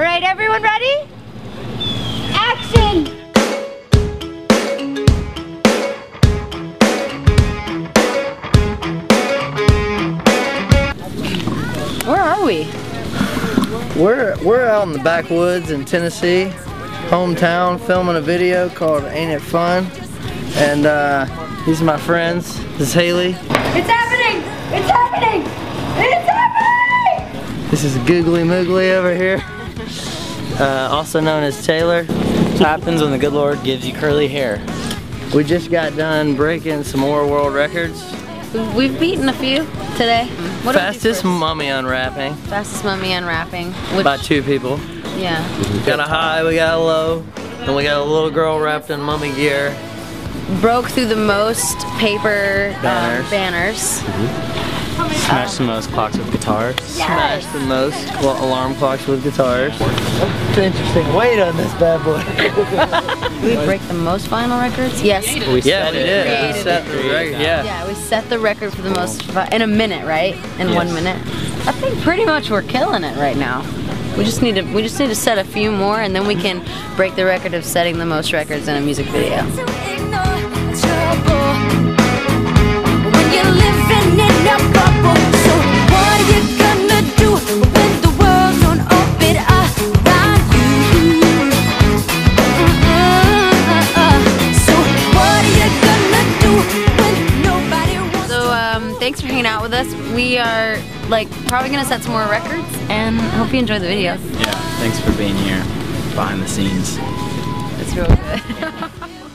All right, everyone ready? Action! Where are we? We're we're out in the backwoods in Tennessee, hometown, filming a video called "Ain't It Fun," and uh, these are my friends. This is Hayley. It's happening! It's happening! It's happening! This is Googly Moogly over here, uh, also known as Taylor. happens when the good Lord gives you curly hair. We just got done breaking some more world records. We've beaten a few today. What did we do Fastest mummy unwrapping fastest mummy unwrapping. Which, by two people. yeah. We got a high, we got a low, and we got a little girl wrapped in mummy gear. Broke through the most paper um, Banners. banners. Smash the most clocks with guitars. Smash the most cl- alarm clocks with guitars. It's interesting weight on this bad boy. We break the most vinyl records. Yes. We Yeah, set we it. did. We set the record. Yeah. Yeah, we set the record for the most in a minute, right? In one minute. I think pretty much we're killing it right now. We just need to we just need to set a few more and then we can break the record of setting the most records in a music video. Thanks for hanging out with us. We are like probably gonna set some more records and hope you enjoy the video. Yeah, thanks for being here behind the scenes. It's real good.